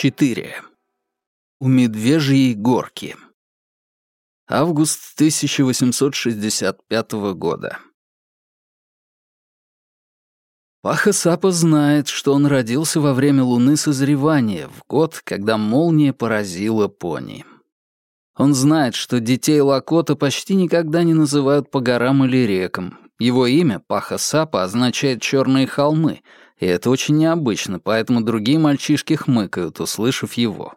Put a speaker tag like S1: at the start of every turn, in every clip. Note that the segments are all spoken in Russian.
S1: 4. У Медвежьей горки. Август 1865 года. Паха Сапа знает, что он родился во время луны созревания, в год, когда молния поразила пони. Он знает, что детей Лакота почти никогда не называют по горам или рекам. Его имя, Паха Сапа, означает «черные холмы», и это очень необычно, поэтому другие мальчишки хмыкают, услышав его.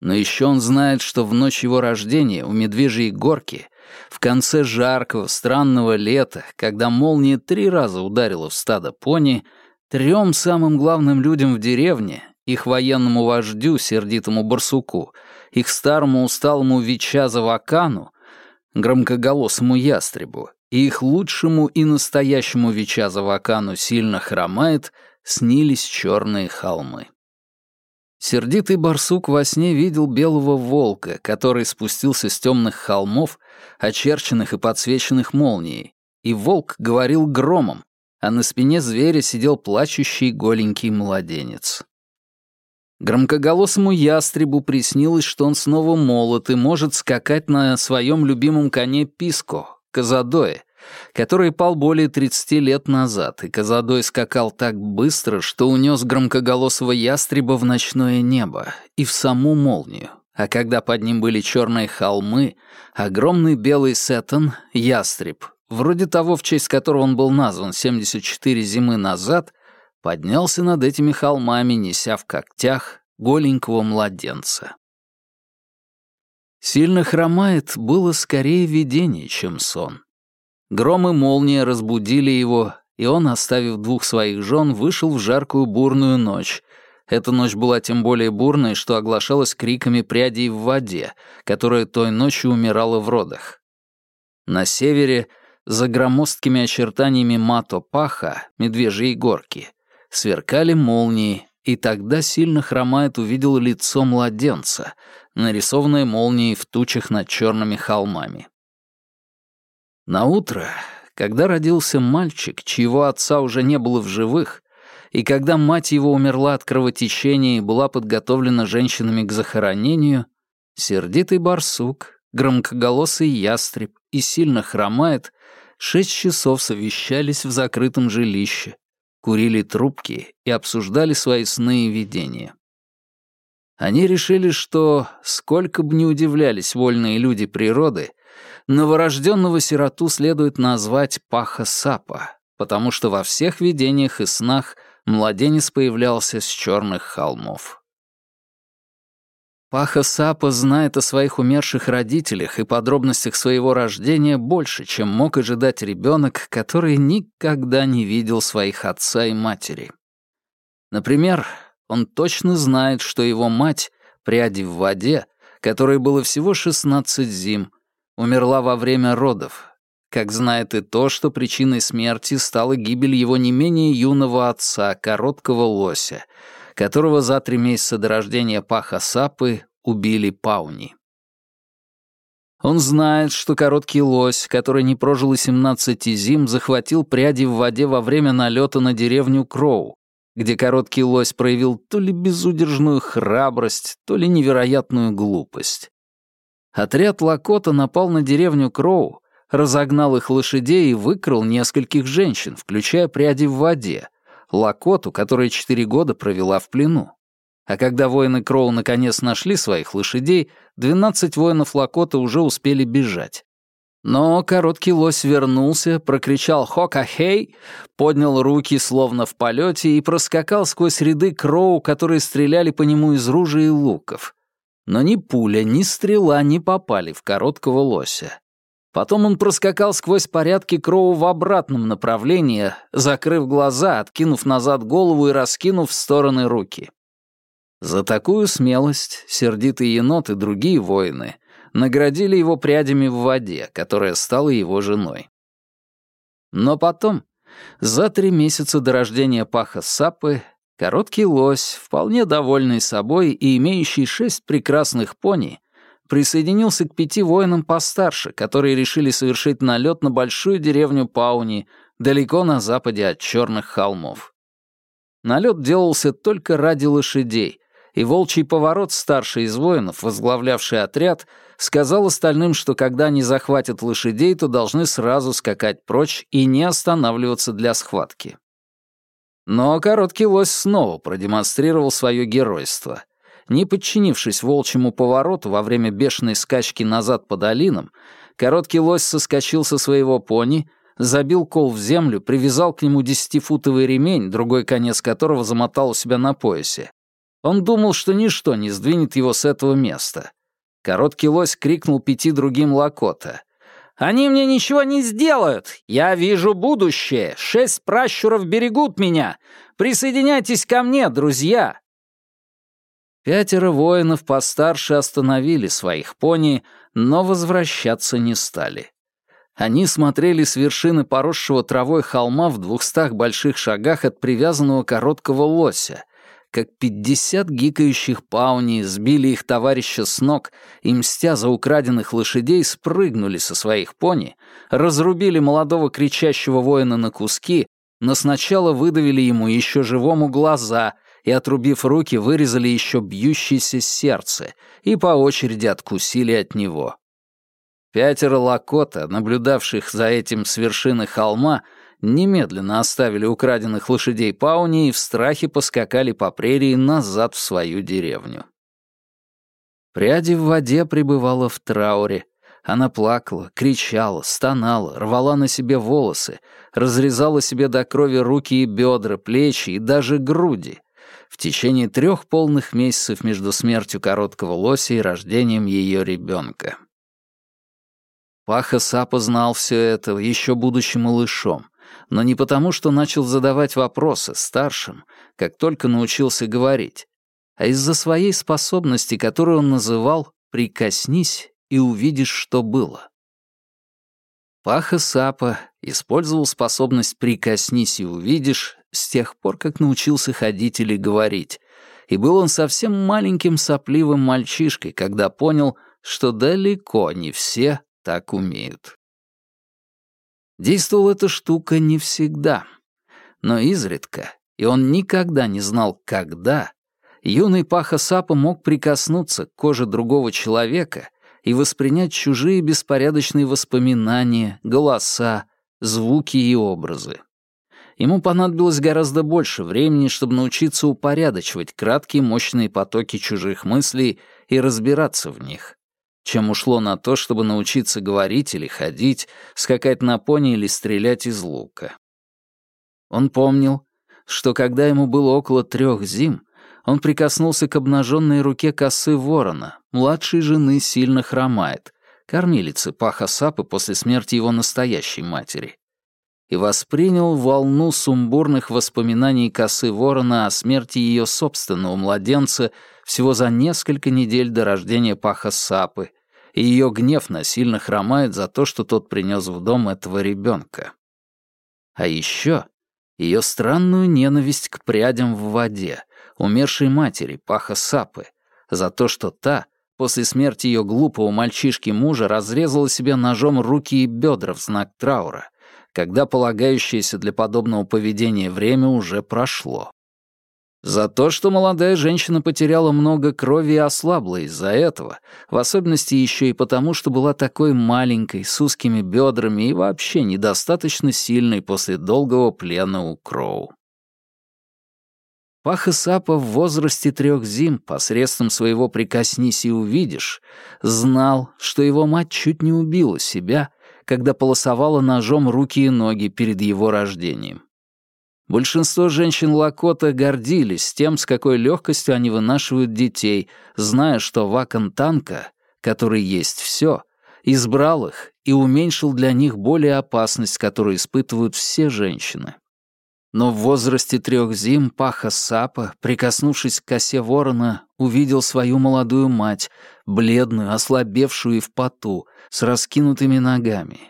S1: Но еще он знает, что в ночь его рождения у Медвежьей горки, в конце жаркого, странного лета, когда молния три раза ударила в стадо пони, трем самым главным людям в деревне, их военному вождю, сердитому барсуку, их старому усталому Вича Завакану, громкоголосому ястребу, и их лучшему и настоящему Вича Завакану сильно хромает, снились черные холмы. Сердитый барсук во сне видел белого волка, который спустился с темных холмов, очерченных и подсвеченных молнией, и волк говорил громом, а на спине зверя сидел плачущий голенький младенец. Громкоголосому ястребу приснилось, что он снова молод и может скакать на своем любимом коне Писко, Казадое, который пал более 30 лет назад, и Казадой скакал так быстро, что унес громкоголосого ястреба в ночное небо и в саму молнию. А когда под ним были черные холмы, огромный белый сеттон, ястреб, вроде того, в честь которого он был назван 74 зимы назад, поднялся над этими холмами, неся в когтях голенького младенца. Сильно хромает было скорее видение, чем сон. Гром и молния разбудили его, и он, оставив двух своих жен, вышел в жаркую бурную ночь. Эта ночь была тем более бурной, что оглашалась криками прядей в воде, которая той ночью умирала в родах. На севере, за громоздкими очертаниями Мато-Паха, Медвежьей горки, сверкали молнии, и тогда сильно хромает увидел лицо младенца, нарисованное молнией в тучах над черными холмами. На утро, когда родился мальчик, чьего отца уже не было в живых, и когда мать его умерла от кровотечения и была подготовлена женщинами к захоронению, сердитый барсук, громкоголосый ястреб и сильно хромает, шесть часов совещались в закрытом жилище, курили трубки и обсуждали свои сны и видения. Они решили, что, сколько бы ни удивлялись вольные люди природы, Новорожденного сироту следует назвать Паха-Сапа, потому что во всех видениях и снах младенец появлялся с черных холмов. Паха-Сапа знает о своих умерших родителях и подробностях своего рождения больше, чем мог ожидать ребенок, который никогда не видел своих отца и матери. Например, он точно знает, что его мать, пряди в воде, которой было всего 16 зим, умерла во время родов, как знает и то, что причиной смерти стала гибель его не менее юного отца, короткого лося, которого за три месяца до рождения Паха Сапы убили Пауни. Он знает, что короткий лось, который не прожил и 17 зим, захватил пряди в воде во время налета на деревню Кроу, где короткий лось проявил то ли безудержную храбрость, то ли невероятную глупость. Отряд Лакота напал на деревню Кроу, разогнал их лошадей и выкрал нескольких женщин, включая пряди в воде, Лакоту, которая четыре года провела в плену. А когда воины Кроу наконец нашли своих лошадей, двенадцать воинов Лакота уже успели бежать. Но короткий лось вернулся, прокричал «Хока-хей!», поднял руки словно в полете и проскакал сквозь ряды Кроу, которые стреляли по нему из ружей и луков но ни пуля, ни стрела не попали в короткого лося. Потом он проскакал сквозь порядки Кроу в обратном направлении, закрыв глаза, откинув назад голову и раскинув в стороны руки. За такую смелость сердитый енот и другие воины наградили его прядями в воде, которая стала его женой. Но потом, за три месяца до рождения Паха Сапы, Короткий лось, вполне довольный собой и имеющий шесть прекрасных пони, присоединился к пяти воинам постарше, которые решили совершить налет на большую деревню Пауни, далеко на западе от Черных холмов. Налет делался только ради лошадей, и волчий поворот, старший из воинов, возглавлявший отряд, сказал остальным, что когда они захватят лошадей, то должны сразу скакать прочь и не останавливаться для схватки. Но короткий лось снова продемонстрировал свое геройство. Не подчинившись волчьему повороту во время бешеной скачки назад по долинам, короткий лось соскочил со своего пони, забил кол в землю, привязал к нему десятифутовый ремень, другой конец которого замотал у себя на поясе. Он думал, что ничто не сдвинет его с этого места. Короткий лось крикнул пяти другим Лакота. «Они мне ничего не сделают! Я вижу будущее! Шесть пращуров берегут меня! Присоединяйтесь ко мне, друзья!» Пятеро воинов постарше остановили своих пони, но возвращаться не стали. Они смотрели с вершины поросшего травой холма в двухстах больших шагах от привязанного короткого лося, как пятьдесят гикающих пауни сбили их товарища с ног и, мстя за украденных лошадей, спрыгнули со своих пони, разрубили молодого кричащего воина на куски, но сначала выдавили ему еще живому глаза и, отрубив руки, вырезали еще бьющееся сердце и по очереди откусили от него. Пятеро лакота, наблюдавших за этим с вершины холма, немедленно оставили украденных лошадей Пауни и в страхе поскакали по прерии назад в свою деревню. Пряди в воде пребывала в трауре. Она плакала, кричала, стонала, рвала на себе волосы, разрезала себе до крови руки и бедра, плечи и даже груди. В течение трех полных месяцев между смертью короткого лося и рождением ее ребенка. Паха Сапа знал все это, еще будучи малышом, но не потому, что начал задавать вопросы старшим, как только научился говорить, а из-за своей способности, которую он называл «прикоснись и увидишь, что было». Паха Сапа использовал способность «прикоснись и увидишь» с тех пор, как научился ходить или говорить, и был он совсем маленьким сопливым мальчишкой, когда понял, что далеко не все так умеют. Действовала эта штука не всегда, но изредка, и он никогда не знал, когда, юный Паха Сапа мог прикоснуться к коже другого человека и воспринять чужие беспорядочные воспоминания, голоса, звуки и образы. Ему понадобилось гораздо больше времени, чтобы научиться упорядочивать краткие мощные потоки чужих мыслей и разбираться в них чем ушло на то, чтобы научиться говорить или ходить, скакать на пони или стрелять из лука. Он помнил, что когда ему было около трех зим, он прикоснулся к обнаженной руке косы ворона, младшей жены сильно хромает, кормилицы Паха Сапы после смерти его настоящей матери, и воспринял волну сумбурных воспоминаний косы ворона о смерти ее собственного младенца всего за несколько недель до рождения Паха Сапы, и ее гнев насильно хромает за то, что тот принес в дом этого ребенка. А еще ее странную ненависть к прядям в воде, умершей матери Паха Сапы, за то, что та, после смерти ее глупого мальчишки-мужа, разрезала себе ножом руки и бедра в знак траура, когда полагающееся для подобного поведения время уже прошло. За то, что молодая женщина потеряла много крови и ослабла из-за этого, в особенности еще и потому, что была такой маленькой, с узкими бедрами и вообще недостаточно сильной после долгого плена у Кроу. Паха Сапа в возрасте трех зим посредством своего «прикоснись и увидишь» знал, что его мать чуть не убила себя, когда полосовала ножом руки и ноги перед его рождением. Большинство женщин Лакота гордились тем, с какой легкостью они вынашивают детей, зная, что Вакан Танка, который есть все, избрал их и уменьшил для них более опасность, которую испытывают все женщины. Но в возрасте трех зим Паха Сапа, прикоснувшись к косе ворона, увидел свою молодую мать, бледную, ослабевшую и в поту, с раскинутыми ногами.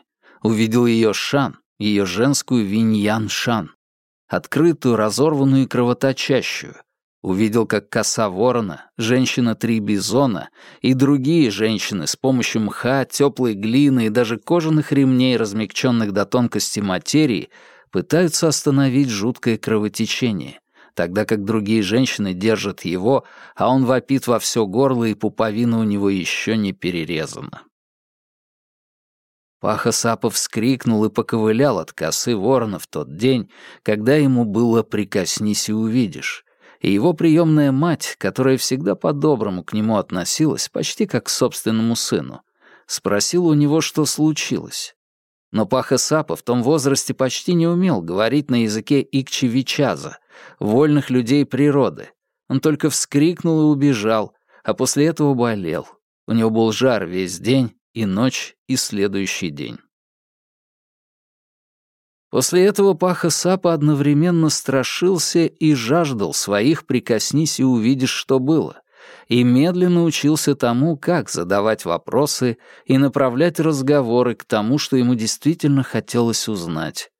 S1: Увидел ее Шан, ее женскую Виньян Шан открытую, разорванную и кровоточащую. Увидел, как коса ворона, женщина три бизона и другие женщины с помощью мха, теплой глины и даже кожаных ремней, размягченных до тонкости материи, пытаются остановить жуткое кровотечение, тогда как другие женщины держат его, а он вопит во все горло, и пуповина у него еще не перерезана. Паха Сапа вскрикнул и поковылял от косы ворона в тот день, когда ему было «прикоснись и увидишь», и его приемная мать, которая всегда по-доброму к нему относилась, почти как к собственному сыну, спросила у него, что случилось. Но Паха Сапа в том возрасте почти не умел говорить на языке Икчевичаза, вольных людей природы. Он только вскрикнул и убежал, а после этого болел. У него был жар весь день, и ночь, и следующий день. После этого Паха Сапа одновременно страшился и жаждал своих «прикоснись и увидишь, что было», и медленно учился тому, как задавать вопросы и направлять разговоры к тому, что ему действительно хотелось узнать.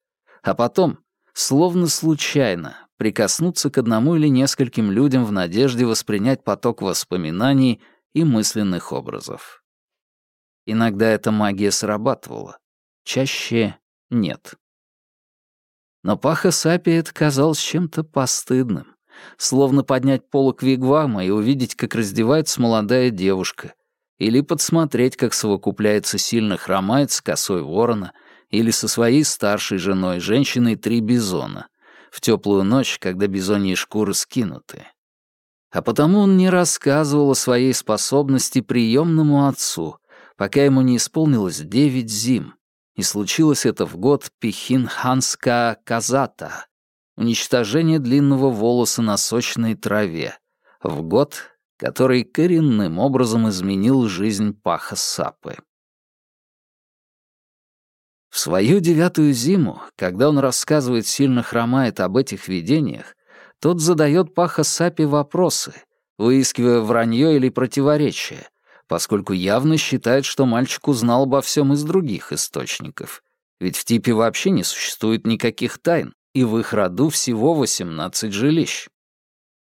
S1: А потом, словно случайно, прикоснуться к одному или нескольким людям в надежде воспринять поток воспоминаний и мысленных образов. Иногда эта магия срабатывала, чаще нет. Но Паха Сапи это казалось чем-то постыдным. Словно поднять полок вигвама и увидеть, как раздевается молодая девушка, или подсмотреть, как совокупляется сильно хромает с косой ворона, или со своей старшей женой, женщиной три бизона, в теплую ночь, когда бизоньи шкуры скинуты. А потому он не рассказывал о своей способности приемному отцу, пока ему не исполнилось девять зим, и случилось это в год Пихин-Ханска Казата, уничтожение длинного волоса на сочной траве, в год, который коренным образом изменил жизнь Паха Сапы. В свою девятую зиму, когда он рассказывает, сильно хромает об этих видениях, тот задает Паха Сапе вопросы, выискивая вранье или противоречие, поскольку явно считает, что мальчик узнал обо всем из других источников. Ведь в типе вообще не существует никаких тайн, и в их роду всего 18 жилищ.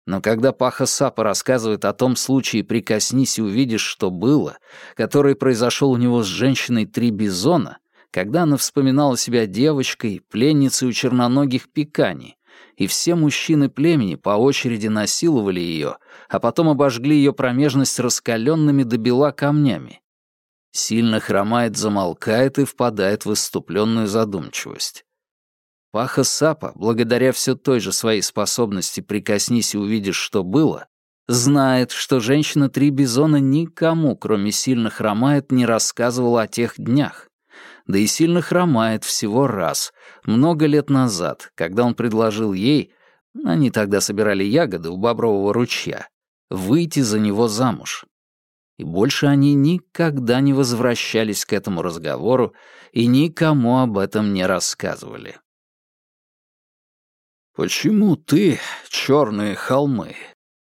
S1: Но когда Паха Сапа рассказывает о том случае «прикоснись и увидишь, что было», который произошел у него с женщиной Три Бизона, когда она вспоминала себя девочкой, пленницей у черноногих пиканий, и все мужчины племени по очереди насиловали ее, а потом обожгли ее промежность раскаленными до бела камнями. Сильно хромает, замолкает и впадает в выступленную задумчивость. Паха Сапа, благодаря все той же своей способности «прикоснись и увидишь, что было», знает, что женщина Три Бизона никому, кроме сильно хромает, не рассказывала о тех днях да и сильно хромает всего раз, много лет назад, когда он предложил ей, они тогда собирали ягоды у Бобрового ручья, выйти за него замуж. И больше они никогда не возвращались к этому разговору и никому об этом не рассказывали. «Почему ты, черные холмы,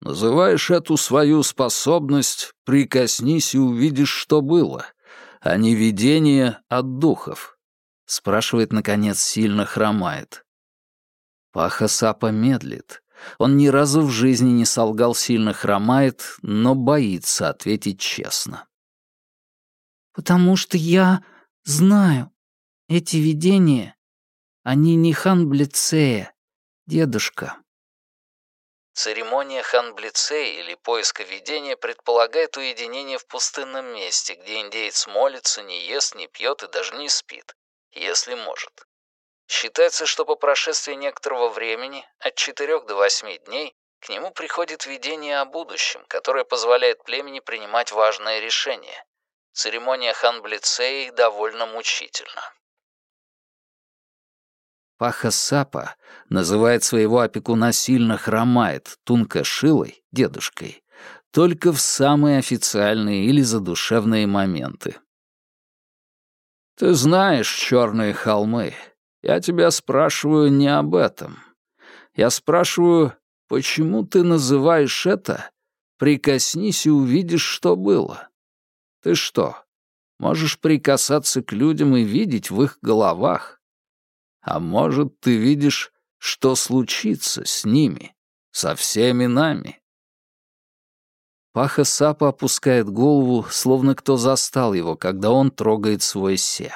S1: называешь эту свою способность «прикоснись и увидишь, что было», а не видение от духов?» — спрашивает, наконец, сильно хромает. Паха Сапа медлит. Он ни разу в жизни не солгал, сильно хромает, но боится ответить честно. «Потому что я знаю, эти видения, они не ханблицея, дедушка». Церемония ханблицей или поиска видения предполагает уединение в пустынном месте, где индеец молится, не ест, не пьет и даже не спит, если может. Считается, что по прошествии некоторого времени, от 4 до 8 дней, к нему приходит видение о будущем, которое позволяет племени принимать важные решения. Церемония ханблицей довольно мучительна. Паха Сапа называет своего опекуна сильно хромает Тунка Шилой, дедушкой, только в самые официальные или задушевные моменты. «Ты знаешь черные холмы. Я тебя спрашиваю не об этом. Я спрашиваю, почему ты называешь это «прикоснись и увидишь, что было»? Ты что, можешь прикасаться к людям и видеть в их головах? А может, ты видишь, что случится с ними, со всеми нами? Паха Сапа опускает голову, словно кто застал его, когда он трогает свой се.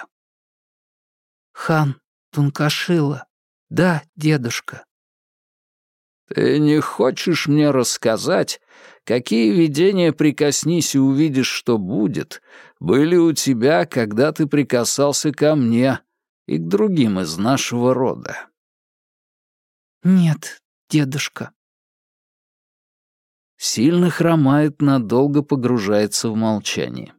S1: «Хан Тункашила, да, дедушка». «Ты не хочешь мне рассказать, какие видения «прикоснись и увидишь, что будет» были у тебя, когда ты прикасался ко мне и к другим из нашего рода?»
S2: «Нет, дедушка».
S1: Сильно хромает, надолго погружается в молчание.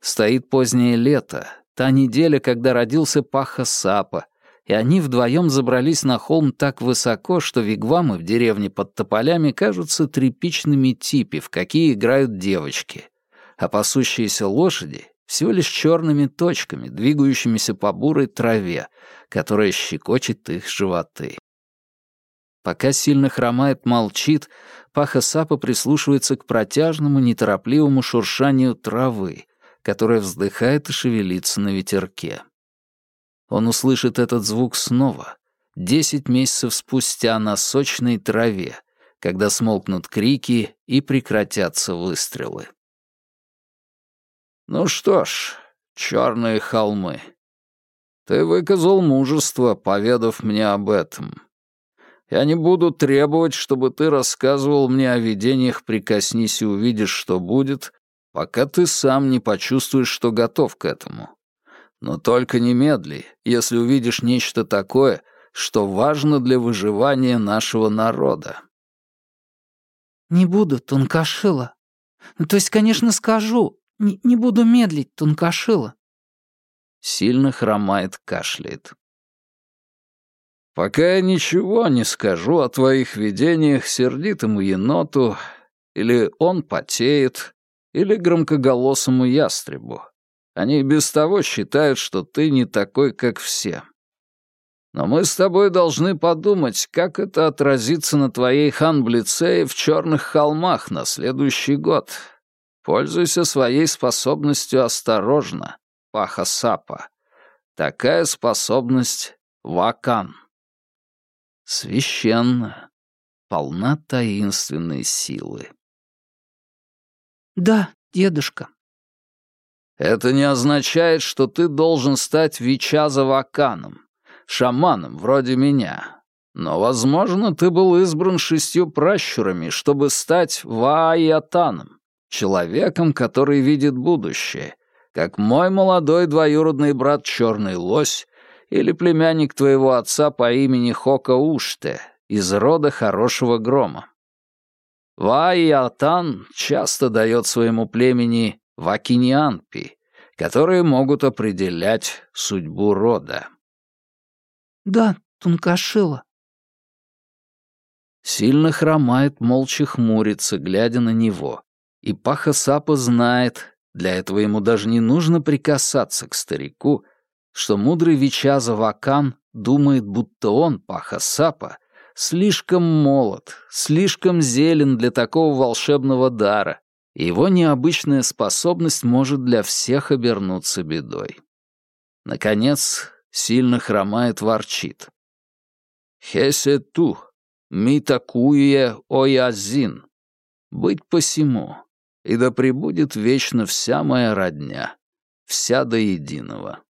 S1: Стоит позднее лето, та неделя, когда родился Паха Сапа, и они вдвоем забрались на холм так высоко, что вигвамы в деревне под тополями кажутся тряпичными типи, в какие играют девочки, а пасущиеся лошади — всего лишь черными точками, двигающимися по бурой траве, которая щекочет их животы. Пока сильно хромает молчит, Паха Сапа прислушивается к протяжному, неторопливому шуршанию травы, которая вздыхает и шевелится на ветерке. Он услышит этот звук снова, десять месяцев спустя на сочной траве, когда смолкнут крики и прекратятся выстрелы. «Ну что ж, черные холмы, ты выказал мужество, поведав мне об этом. Я не буду требовать, чтобы ты рассказывал мне о видениях «Прикоснись и увидишь, что будет», пока ты сам не почувствуешь, что готов к этому. Но только немедли, если увидишь нечто такое, что важно для выживания нашего народа.
S2: «Не буду, Тункашила. Ну, то есть, конечно, скажу. Не, не буду медлить, Тункашила».
S1: Сильно хромает, кашляет. «Пока я ничего не скажу о твоих видениях сердитому еноту, или он потеет, или громкоголосому ястребу. Они без того считают, что ты не такой, как все. Но мы с тобой должны подумать, как это отразится на твоей ханблицее в черных холмах на следующий год. Пользуйся своей способностью осторожно, Паха Сапа. Такая способность — Вакан. Священна, полна таинственной силы.
S2: «Да, дедушка»,
S1: это не означает, что ты должен стать Вичазаваканом, шаманом вроде меня. Но, возможно, ты был избран шестью пращурами, чтобы стать Ваатаном, человеком, который видит будущее, как мой молодой двоюродный брат Черный Лось или племянник твоего отца по имени Хока Уште из рода Хорошего Грома. Ваатан часто дает своему племени вакинианпи, которые могут определять судьбу рода.
S2: «Да, Тункашила».
S1: Сильно хромает, молча хмурится, глядя на него. И Паха Сапа знает, для этого ему даже не нужно прикасаться к старику, что мудрый Вичаза Вакан думает, будто он, Паха Сапа, слишком молод, слишком зелен для такого волшебного дара, его необычная способность может для всех обернуться бедой. Наконец, сильно хромает, ворчит. «Хесе ту, ми такуе оязин. Быть посему, и да пребудет вечно вся моя родня, вся до единого».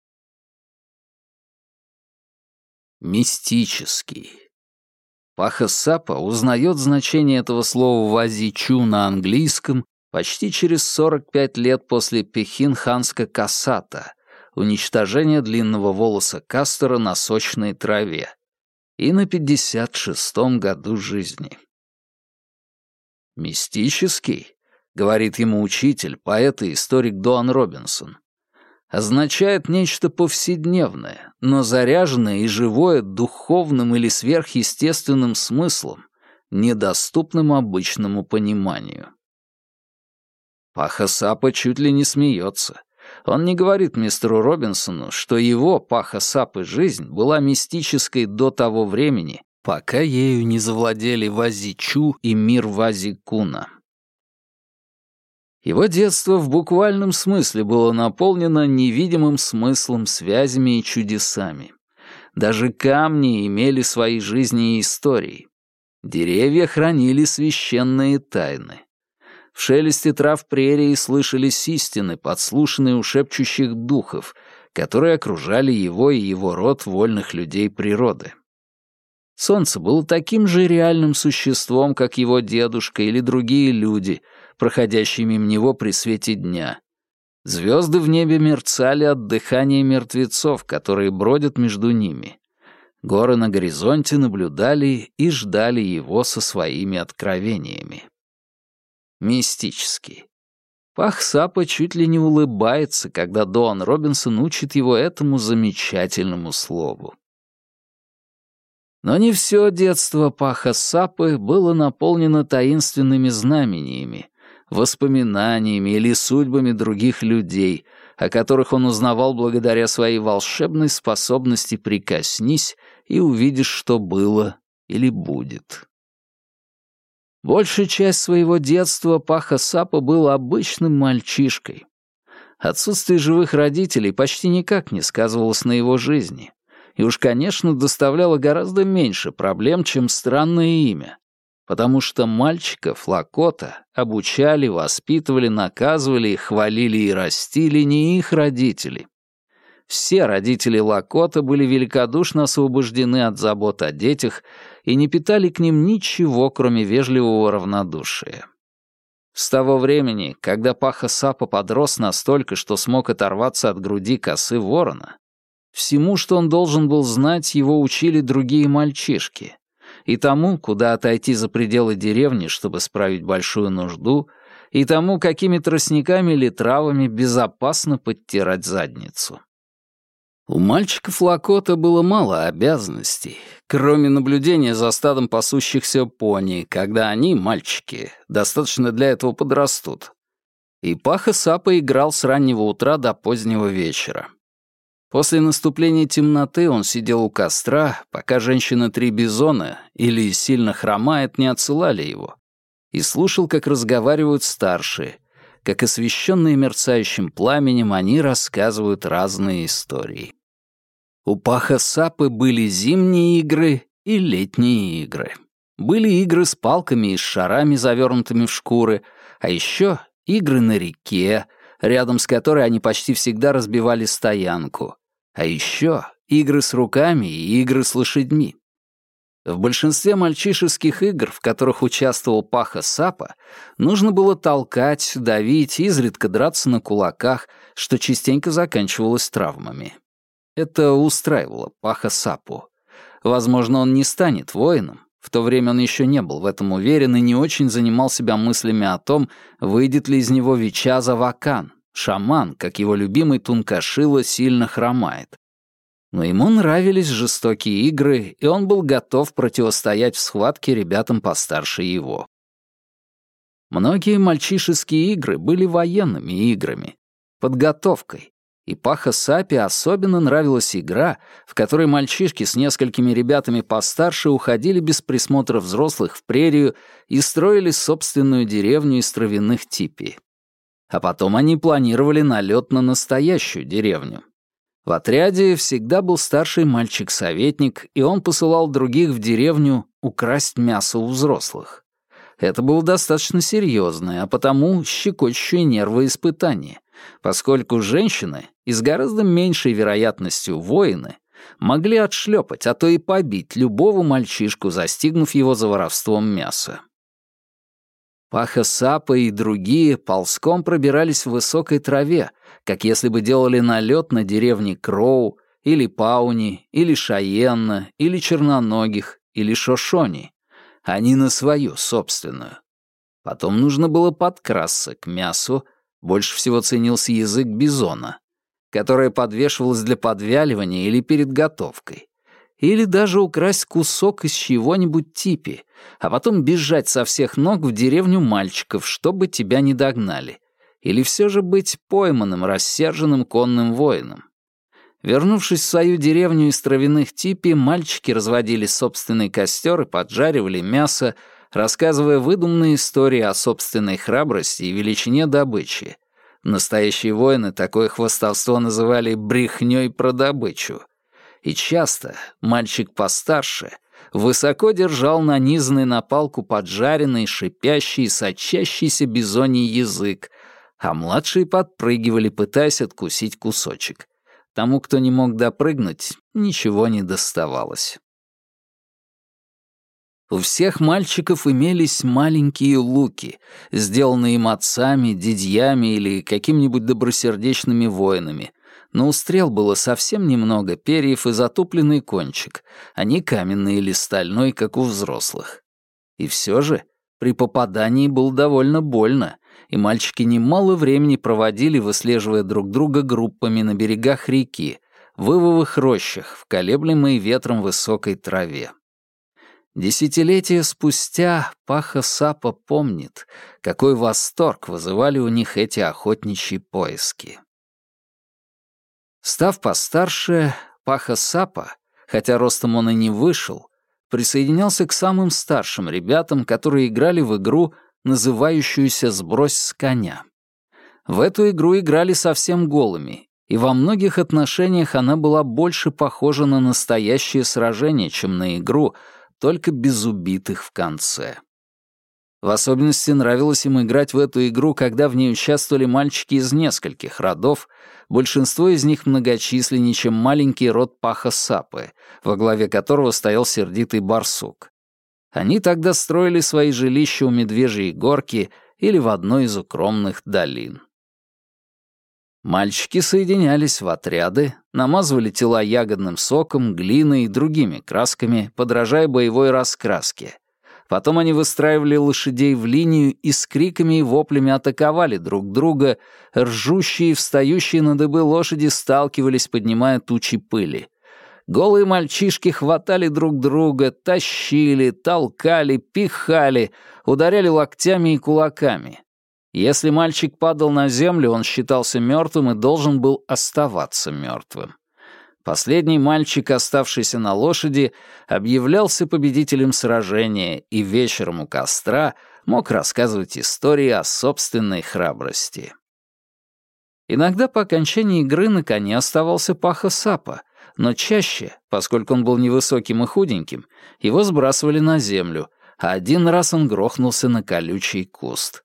S1: Мистический. Паха Сапа узнает значение этого слова «вазичу» на английском почти через 45 лет после Пехин-Ханска-Касата, уничтожения длинного волоса Кастера на сочной траве, и на 56-м году жизни. «Мистический», — говорит ему учитель, поэт и историк Дуан Робинсон, означает нечто повседневное, но заряженное и живое духовным или сверхъестественным смыслом, недоступным обычному пониманию. Паха Сапа чуть ли не смеется. Он не говорит мистеру Робинсону, что его, Паха Сапы, жизнь была мистической до того времени, пока ею не завладели Вазичу и мир Вазикуна. Его детство в буквальном смысле было наполнено невидимым смыслом, связями и чудесами. Даже камни имели свои жизни и истории. Деревья хранили священные тайны. В шелесте трав прерии слышались истины, подслушанные у шепчущих духов, которые окружали его и его род вольных людей природы. Солнце было таким же реальным существом, как его дедушка или другие люди, проходящие мимо него при свете дня. Звезды в небе мерцали от дыхания мертвецов, которые бродят между ними. Горы на горизонте наблюдали и ждали его со своими откровениями. Мистический. Пах Сапа чуть ли не улыбается, когда Доан Робинсон учит его этому замечательному слову. Но не все детство Паха Сапы было наполнено таинственными знамениями, воспоминаниями или судьбами других людей, о которых он узнавал благодаря своей волшебной способности «прикоснись» и увидишь, что было или будет. Большая часть своего детства Паха Сапа был обычным мальчишкой. Отсутствие живых родителей почти никак не сказывалось на его жизни и уж, конечно, доставляло гораздо меньше проблем, чем странное имя, потому что мальчиков Лакота обучали, воспитывали, наказывали, хвалили и растили не их родители. Все родители Лакота были великодушно освобождены от забот о детях и не питали к ним ничего, кроме вежливого равнодушия. С того времени, когда Паха Сапа подрос настолько, что смог оторваться от груди косы ворона, Всему, что он должен был знать, его учили другие мальчишки. И тому, куда отойти за пределы деревни, чтобы справить большую нужду, и тому, какими тростниками или травами безопасно подтирать задницу. У мальчиков Лакота было мало обязанностей, кроме наблюдения за стадом пасущихся пони, когда они, мальчики, достаточно для этого подрастут. И Паха Сапа играл с раннего утра до позднего вечера. После наступления темноты он сидел у костра, пока женщина Три Бизона или сильно хромает не отсылали его, и слушал, как разговаривают старшие, как освещенные мерцающим пламенем они рассказывают разные истории. У Паха Сапы были зимние игры и летние игры. Были игры с палками и с шарами, завернутыми в шкуры, а еще игры на реке, рядом с которой они почти всегда разбивали стоянку, а еще игры с руками и игры с лошадьми. В большинстве мальчишеских игр, в которых участвовал Паха Сапа, нужно было толкать, давить, изредка драться на кулаках, что частенько заканчивалось травмами. Это устраивало Паха Сапу. Возможно, он не станет воином. В то время он еще не был в этом уверен и не очень занимал себя мыслями о том, выйдет ли из него Вичаза Вакан, Шаман, как его любимый Тункашила, сильно хромает. Но ему нравились жестокие игры, и он был готов противостоять в схватке ребятам постарше его. Многие мальчишеские игры были военными играми, подготовкой, и Паха Сапи особенно нравилась игра, в которой мальчишки с несколькими ребятами постарше уходили без присмотра взрослых в прерию и строили собственную деревню из травяных типий а потом они планировали налет на настоящую деревню. В отряде всегда был старший мальчик-советник, и он посылал других в деревню украсть мясо у взрослых. Это было достаточно серьезное, а потому щекочущее нервы испытание, поскольку женщины, и с гораздо меньшей вероятностью воины, могли отшлепать, а то и побить любого мальчишку, застигнув его за воровством мяса. Паха Сапа и другие ползком пробирались в высокой траве, как если бы делали налет на деревни Кроу, или Пауни, или Шаенна, или Черноногих, или Шошони. Они на свою собственную. Потом нужно было подкрасться к мясу, больше всего ценился язык бизона, которое подвешивалось для подвяливания или перед готовкой или даже украсть кусок из чего-нибудь типи, а потом бежать со всех ног в деревню мальчиков, чтобы тебя не догнали, или все же быть пойманным, рассерженным конным воином. Вернувшись в свою деревню из травяных типи, мальчики разводили собственный костер и поджаривали мясо, рассказывая выдуманные истории о собственной храбрости и величине добычи. Настоящие воины такое хвастовство называли «брехнёй про добычу», и часто мальчик постарше высоко держал нанизанный на палку поджаренный, шипящий, сочащийся бизоний язык, а младшие подпрыгивали, пытаясь откусить кусочек. Тому, кто не мог допрыгнуть, ничего не доставалось. У всех мальчиков имелись маленькие луки, сделанные им отцами, дядьями или какими-нибудь добросердечными воинами. Но у стрел было совсем немного перьев и затупленный кончик, а не каменный или стальной, как у взрослых. И все же при попадании было довольно больно, и мальчики немало времени проводили, выслеживая друг друга группами на берегах реки, в ивовых рощах, в колеблемой ветром высокой траве. Десятилетия спустя Паха Сапа помнит, какой восторг вызывали у них эти охотничьи поиски. Став постарше, Паха Сапа, хотя ростом он и не вышел, присоединялся к самым старшим ребятам, которые играли в игру, называющуюся «Сбрось с коня». В эту игру играли совсем голыми, и во многих отношениях она была больше похожа на настоящее сражение, чем на игру, только без убитых в конце. В особенности нравилось им играть в эту игру, когда в ней участвовали мальчики из нескольких родов, большинство из них многочисленнее, чем маленький род Паха-Сапы, во главе которого стоял сердитый барсук. Они тогда строили свои жилища у Медвежьей горки или в одной из укромных долин. Мальчики соединялись в отряды, намазывали тела ягодным соком, глиной и другими красками, подражая боевой раскраске, Потом они выстраивали лошадей в линию и с криками и воплями атаковали друг друга, ржущие и встающие на дыбы лошади сталкивались, поднимая тучи пыли. Голые мальчишки хватали друг друга, тащили, толкали, пихали, ударяли локтями и кулаками. Если мальчик падал на землю, он считался мертвым и должен был оставаться мертвым. Последний мальчик, оставшийся на лошади, объявлялся победителем сражения и вечером у костра мог рассказывать истории о собственной храбрости. Иногда по окончании игры на коне оставался Паха Сапа, но чаще, поскольку он был невысоким и худеньким, его сбрасывали на землю, а один раз он грохнулся на колючий куст.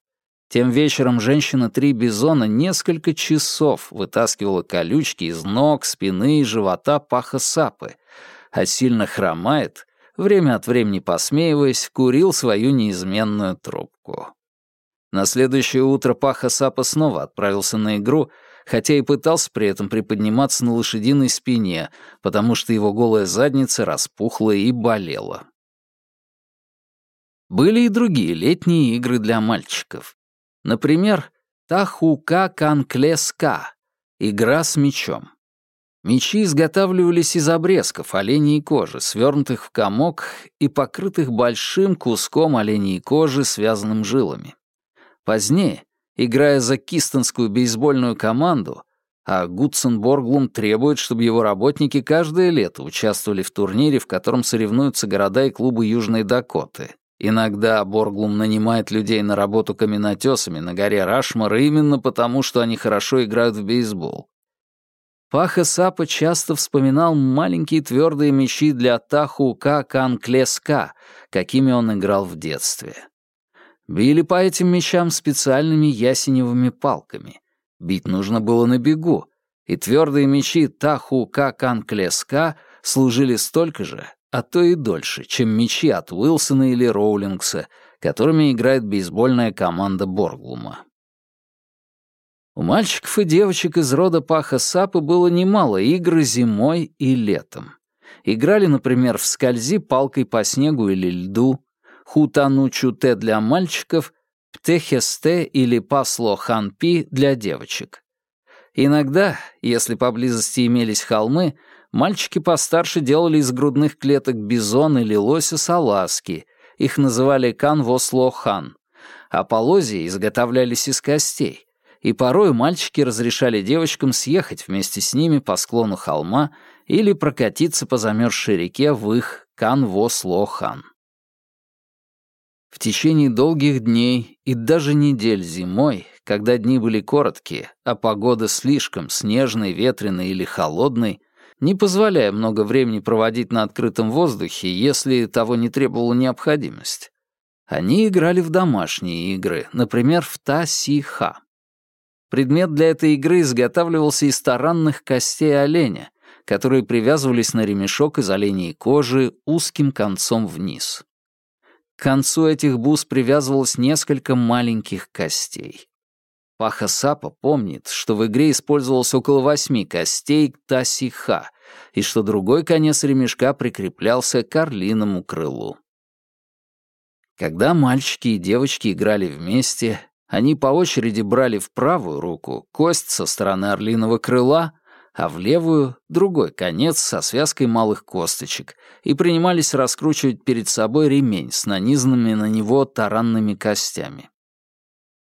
S1: Тем вечером женщина Три Бизона несколько часов вытаскивала колючки из ног, спины и живота паха сапы, а сильно хромает, время от времени посмеиваясь, курил свою неизменную трубку. На следующее утро Паха Сапа снова отправился на игру, хотя и пытался при этом приподниматься на лошадиной спине, потому что его голая задница распухла и болела. Были и другие летние игры для мальчиков. Например, Тахука Канклеска — игра с мечом. Мечи изготавливались из обрезков оленей кожи, свернутых в комок и покрытых большим куском оленей кожи, связанным жилами. Позднее, играя за кистонскую бейсбольную команду, а Гудсон Борглум требует, чтобы его работники каждое лето участвовали в турнире, в котором соревнуются города и клубы Южной Дакоты. Иногда Борглум нанимает людей на работу каменотесами на горе Рашмар именно потому, что они хорошо играют в бейсбол. Паха Сапа часто вспоминал маленькие твердые мечи для Тахука Канклеска, какими он играл в детстве. Били по этим мечам специальными ясеневыми палками. Бить нужно было на бегу, и твердые мечи Тахука Канклеска служили столько же, а то и дольше, чем мячи от Уилсона или Роулингса, которыми играет бейсбольная команда Борглума. У мальчиков и девочек из рода Паха Сапы было немало игр зимой и летом. Играли, например, в скользи палкой по снегу или льду, хутану чуте для мальчиков, птехесте или пасло ханпи для девочек. Иногда, если поблизости имелись холмы, мальчики постарше делали из грудных клеток бизон или лося салазки, их называли канвослохан, а полозья изготовлялись из костей, и порой мальчики разрешали девочкам съехать вместе с ними по склону холма или прокатиться по замерзшей реке в их канвослохан. В течение долгих дней и даже недель зимой, когда дни были короткие, а погода слишком снежной, ветреной или холодной, не позволяя много времени проводить на открытом воздухе, если того не требовала необходимость. Они играли в домашние игры, например, в Та-Си-Ха. Предмет для этой игры изготавливался из таранных костей оленя, которые привязывались на ремешок из оленей кожи узким концом вниз. К концу этих бус привязывалось несколько маленьких костей. Паха Сапа помнит, что в игре использовалось около восьми костей Тасиха, и что другой конец ремешка прикреплялся к орлиному крылу. Когда мальчики и девочки играли вместе, они по очереди брали в правую руку кость со стороны орлиного крыла, а в левую — другой конец со связкой малых косточек и принимались раскручивать перед собой ремень с нанизанными на него таранными костями.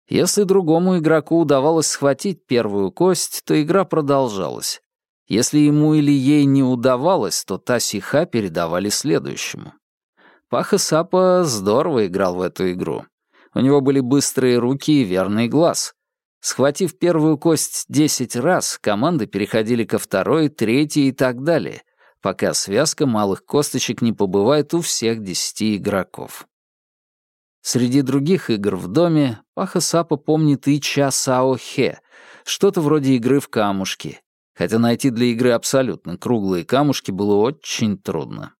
S1: Если другому игроку удавалось схватить первую кость, то игра продолжалась. Если ему или ей не удавалось, то та сиха передавали следующему. Паха Сапа здорово играл в эту игру. У него были быстрые руки и верный глаз. Схватив первую кость десять раз, команды переходили ко второй, третьей и так далее, пока связка малых косточек не побывает у всех десяти игроков. Среди других игр в доме Паха Сапа помнит и Ча Сао Хе, что-то вроде игры в камушки, хотя найти для игры абсолютно круглые камушки было очень трудно.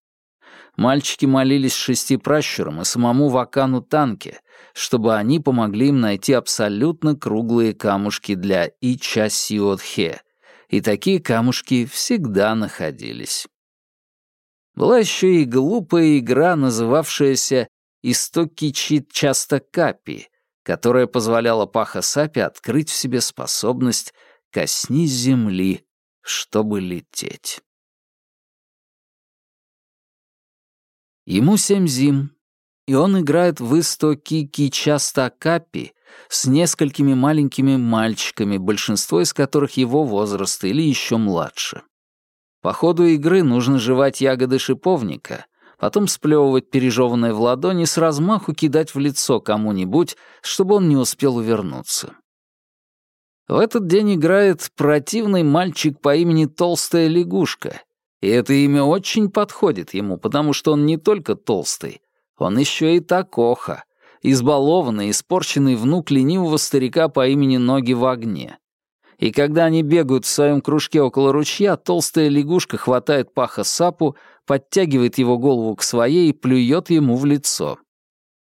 S1: Мальчики молились шести пращурам и самому Вакану Танке, чтобы они помогли им найти абсолютно круглые камушки для Ича Сиотхе, и такие камушки всегда находились. Была еще и глупая игра, называвшаяся Истокичи Частакапи, которая позволяла Паха Сапи открыть в себе способность «коснись земли, чтобы лететь». Ему семь зим, и он играет в истоки Кичастакапи с несколькими маленькими мальчиками, большинство из которых его возраста или еще младше. По ходу игры нужно жевать ягоды шиповника, потом сплевывать пережеванное в ладони с размаху кидать в лицо кому-нибудь, чтобы он не успел увернуться. В этот день играет противный мальчик по имени Толстая лягушка, и это имя очень подходит ему, потому что он не только толстый, он еще и такоха, избалованный, испорченный внук ленивого старика по имени Ноги в огне. И когда они бегают в своем кружке около ручья, толстая лягушка хватает паха сапу, подтягивает его голову к своей и плюет ему в лицо.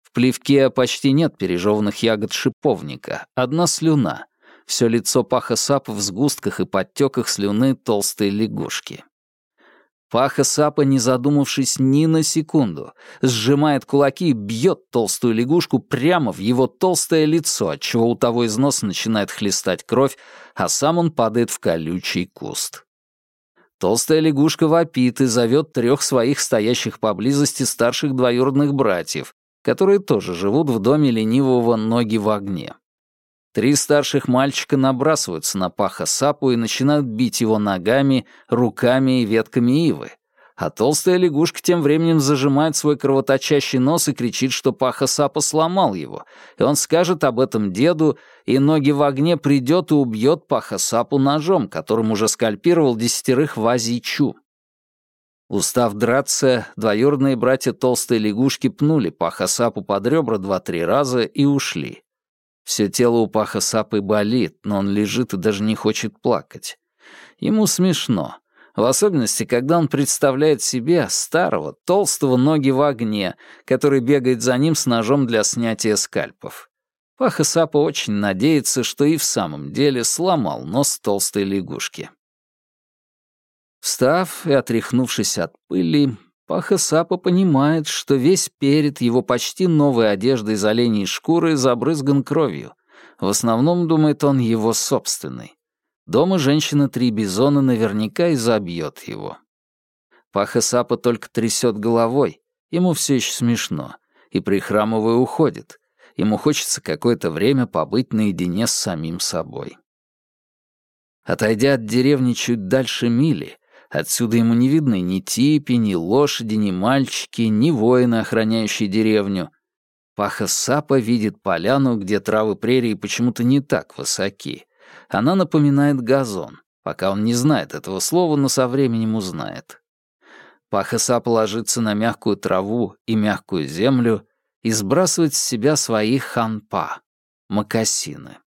S1: В плевке почти нет пережеванных ягод шиповника, одна слюна. Все лицо паха сапа в сгустках и подтеках слюны толстой лягушки. Паха Сапа, не задумавшись ни на секунду, сжимает кулаки и бьет толстую лягушку прямо в его толстое лицо, отчего у того из носа начинает хлестать кровь, а сам он падает в колючий куст. Толстая лягушка вопит и зовет трех своих стоящих поблизости старших двоюродных братьев, которые тоже живут в доме ленивого ноги в огне. Три старших мальчика набрасываются на паха сапу и начинают бить его ногами, руками и ветками ивы. А толстая лягушка тем временем зажимает свой кровоточащий нос и кричит, что паха сапа сломал его, и он скажет об этом деду, и ноги в огне придет и убьет паха сапу ножом, которым уже скальпировал десятерых в Азичу. Устав драться, двоюродные братья толстой лягушки пнули паха сапу под ребра два-три раза и ушли. Все тело у Паха Сапы болит, но он лежит и даже не хочет плакать. Ему смешно. В особенности, когда он представляет себе старого, толстого ноги в огне, который бегает за ним с ножом для снятия скальпов. Паха Сапа очень надеется, что и в самом деле сломал нос толстой лягушки. Встав и отряхнувшись от пыли, Паха Сапа понимает, что весь перед его почти новой одеждой из оленей шкуры забрызган кровью. В основном, думает он, его собственный. Дома женщина Три Бизона наверняка и забьет его. Паха Сапа только трясет головой, ему все еще смешно, и прихрамывая уходит. Ему хочется какое-то время побыть наедине с самим собой. Отойдя от деревни чуть дальше мили, Отсюда ему не видны ни типи, ни лошади, ни мальчики, ни воины, охраняющие деревню. Паха Сапа видит поляну, где травы прерии почему-то не так высоки. Она напоминает газон. Пока он не знает этого слова, но со временем узнает. Паха Сапа ложится на мягкую траву и мягкую землю и сбрасывает с себя свои ханпа — мокасины.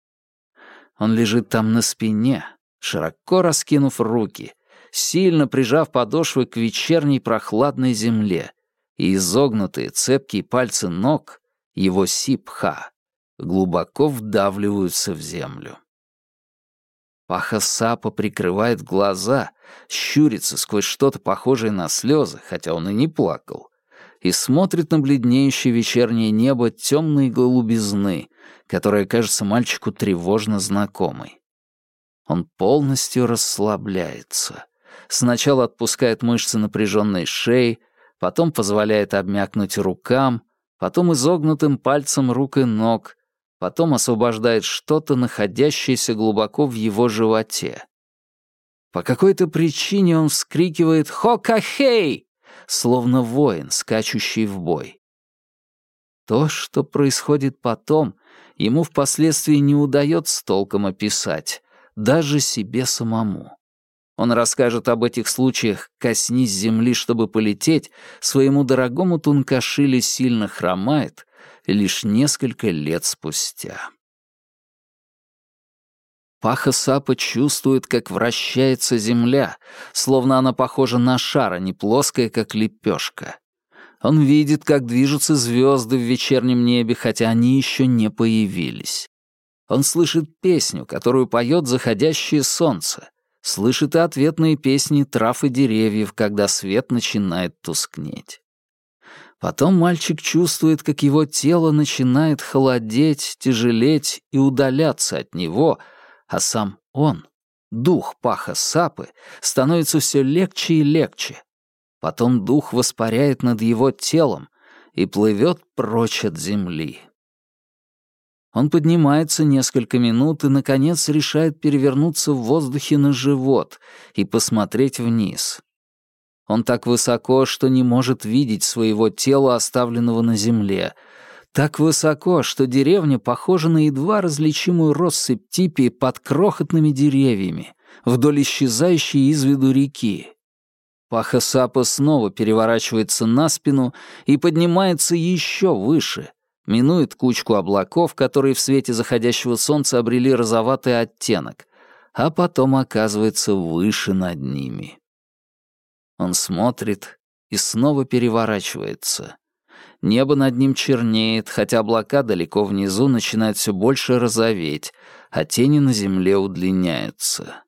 S1: Он лежит там на спине, широко раскинув руки — сильно прижав подошвы к вечерней прохладной земле, и изогнутые цепкие пальцы ног, его сипха, глубоко вдавливаются в землю. Паха Сапа прикрывает глаза, щурится сквозь что-то похожее на слезы, хотя он и не плакал, и смотрит на бледнеющее вечернее небо темной голубизны, которая кажется мальчику тревожно знакомой. Он полностью расслабляется. Сначала отпускает мышцы напряженной шеи, потом позволяет обмякнуть рукам, потом изогнутым пальцем рук и ног, потом освобождает что-то, находящееся глубоко в его животе. По какой-то причине он вскрикивает «Хокахей!», словно воин, скачущий в бой. То, что происходит потом, ему впоследствии не удается толком описать, даже себе самому. Он расскажет об этих случаях «коснись земли, чтобы полететь», своему дорогому Тункашиле сильно хромает, лишь несколько лет спустя. Паха Сапа чувствует, как вращается земля, словно она похожа на шар, а не плоская, как лепешка. Он видит, как движутся звезды в вечернем небе, хотя они еще не появились. Он слышит песню, которую поет заходящее солнце, слышит и ответные песни трав и деревьев, когда свет начинает тускнеть. Потом мальчик чувствует, как его тело начинает холодеть, тяжелеть и удаляться от него, а сам он, дух Паха Сапы, становится все легче и легче. Потом дух воспаряет над его телом и плывет прочь от земли. Он поднимается несколько минут и, наконец, решает перевернуться в воздухе на живот и посмотреть вниз. Он так высоко, что не может видеть своего тела, оставленного на земле. Так высоко, что деревня похожа на едва различимую россыпь типи под крохотными деревьями, вдоль исчезающей из виду реки. Паха Сапа снова переворачивается на спину и поднимается еще выше, минует кучку облаков, которые в свете заходящего солнца обрели розоватый оттенок, а потом оказывается выше над ними. Он смотрит и снова переворачивается. Небо над ним чернеет, хотя облака далеко внизу начинают все больше розоветь, а тени на земле удлиняются.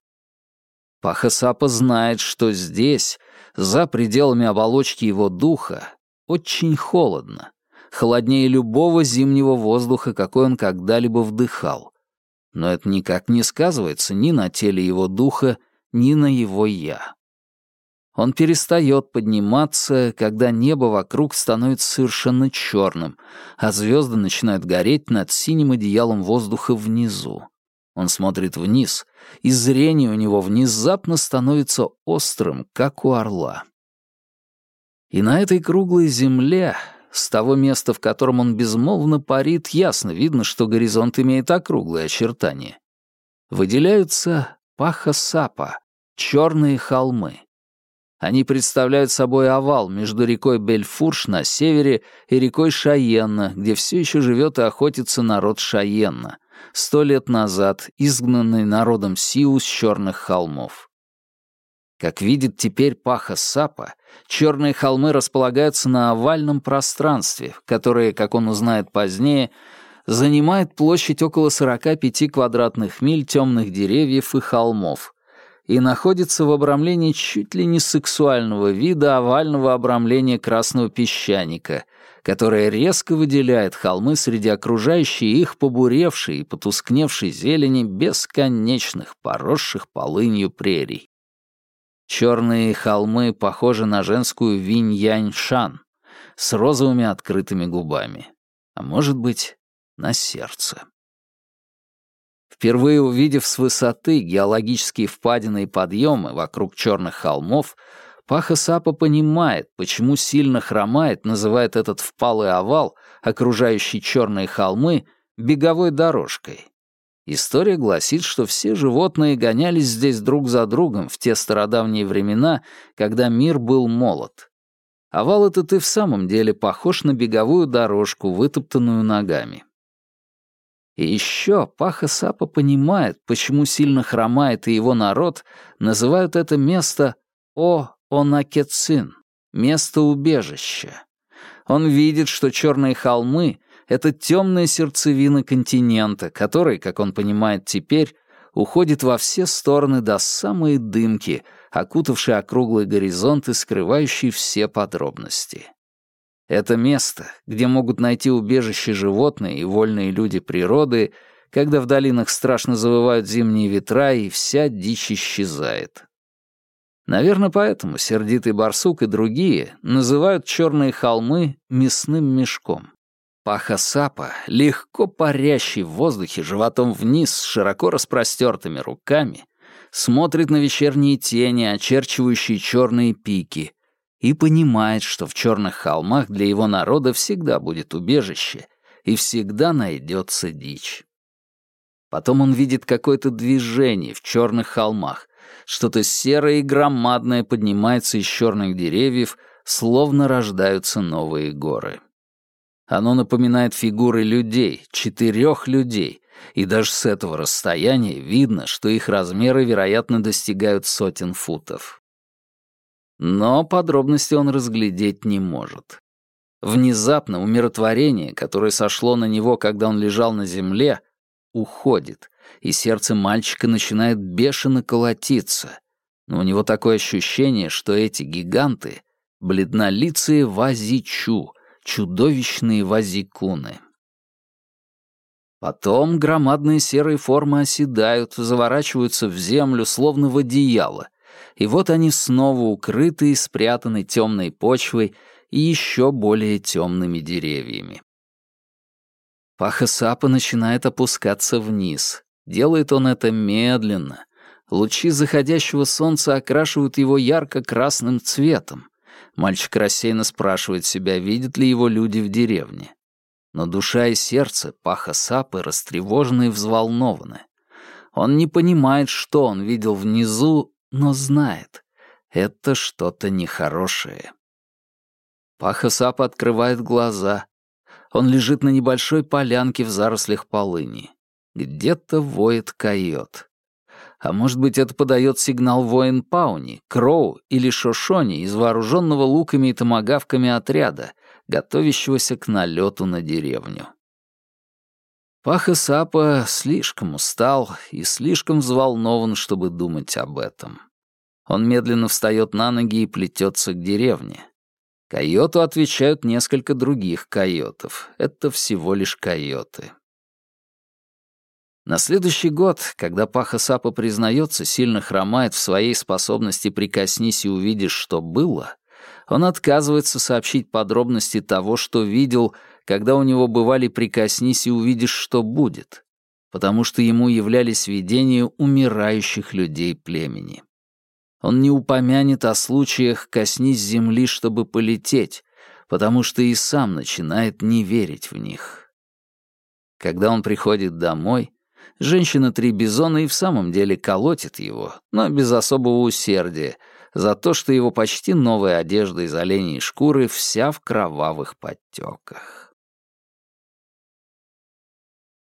S1: Пахасапа знает, что здесь, за пределами оболочки его духа, очень холодно, холоднее любого зимнего воздуха, какой он когда-либо вдыхал. Но это никак не сказывается ни на теле его духа, ни на его «я». Он перестает подниматься, когда небо вокруг становится совершенно черным, а звезды начинают гореть над синим одеялом воздуха внизу. Он смотрит вниз, и зрение у него внезапно становится острым, как у орла. И на этой круглой земле, с того места, в котором он безмолвно парит, ясно видно, что горизонт имеет округлые очертания. Выделяются паха-сапа, черные холмы. Они представляют собой овал между рекой Бельфурш на севере и рекой Шаенна, где все еще живет и охотится народ Шаенна, сто лет назад изгнанный народом Сиу с черных холмов. Как видит теперь Паха Сапа, черные холмы располагаются на овальном пространстве, которое, как он узнает позднее, занимает площадь около 45 квадратных миль темных деревьев и холмов, и находится в обрамлении чуть ли не сексуального вида овального обрамления красного песчаника, которое резко выделяет холмы среди окружающей их побуревшей и потускневшей зелени бесконечных, поросших полынью прерий. Черные холмы похожи на женскую винь-янь-шан с розовыми открытыми губами, а может быть, на сердце. Впервые увидев с высоты геологические впадины и подъемы вокруг черных холмов, Паха Сапа понимает, почему сильно хромает, называет этот впалый овал, окружающий черные холмы, беговой дорожкой. История гласит, что все животные гонялись здесь друг за другом в те стародавние времена, когда мир был молод. Овал этот и в самом деле похож на беговую дорожку, вытоптанную ногами. И еще Паха Сапа понимает, почему сильно хромает и его народ называют это место О-Онакецин, место убежища, Он видит, что черные холмы — это темная сердцевина континента, который, как он понимает теперь, уходит во все стороны до самой дымки, окутавшей округлый горизонт и скрывающей все подробности. Это место, где могут найти убежище животные и вольные люди природы, когда в долинах страшно завывают зимние ветра и вся дичь исчезает. Наверное, поэтому сердитый барсук и другие называют черные холмы мясным мешком. Паха сапа, легко парящий в воздухе животом вниз с широко распростертыми руками, смотрит на вечерние тени, очерчивающие черные пики, и понимает, что в черных холмах для его народа всегда будет убежище и всегда найдется дичь. Потом он видит какое-то движение в черных холмах, что-то серое и громадное поднимается из черных деревьев, словно рождаются новые горы. Оно напоминает фигуры людей, четырех людей, и даже с этого расстояния видно, что их размеры, вероятно, достигают сотен футов. Но подробности он разглядеть не может. Внезапно умиротворение, которое сошло на него, когда он лежал на земле, уходит, и сердце мальчика начинает бешено колотиться. Но у него такое ощущение, что эти гиганты — бледнолицые вазичу, чудовищные вазикуны. Потом громадные серые формы оседают, заворачиваются в землю, словно в одеяло, и вот они снова укрыты и спрятаны темной почвой и еще более темными деревьями. Паха Сапа начинает опускаться вниз. Делает он это медленно. Лучи заходящего солнца окрашивают его ярко-красным цветом. Мальчик рассеянно спрашивает себя, видят ли его люди в деревне. Но душа и сердце Паха Сапы растревожены и взволнованы. Он не понимает, что он видел внизу, но знает — это что-то нехорошее. Паха Сапа открывает глаза, он лежит на небольшой полянке в зарослях полыни. Где-то воет койот. А может быть, это подает сигнал воин Пауни, Кроу или Шошони из вооруженного луками и томагавками отряда, готовящегося к налету на деревню. Паха Сапа слишком устал и слишком взволнован, чтобы думать об этом. Он медленно встает на ноги и плетется к деревне. Койоту отвечают несколько других койотов. Это всего лишь койоты. На следующий год, когда Паха Сапа признается, сильно хромает в своей способности «прикоснись и увидишь, что было», он отказывается сообщить подробности того, что видел, когда у него бывали «прикоснись и увидишь, что будет», потому что ему являлись видения умирающих людей племени. Он не упомянет о случаях «коснись земли, чтобы полететь», потому что и сам начинает не верить в них. Когда он приходит домой, женщина Три Бизона и в самом деле колотит его, но без особого усердия, за то, что его почти новая одежда из оленей шкуры вся в кровавых подтеках.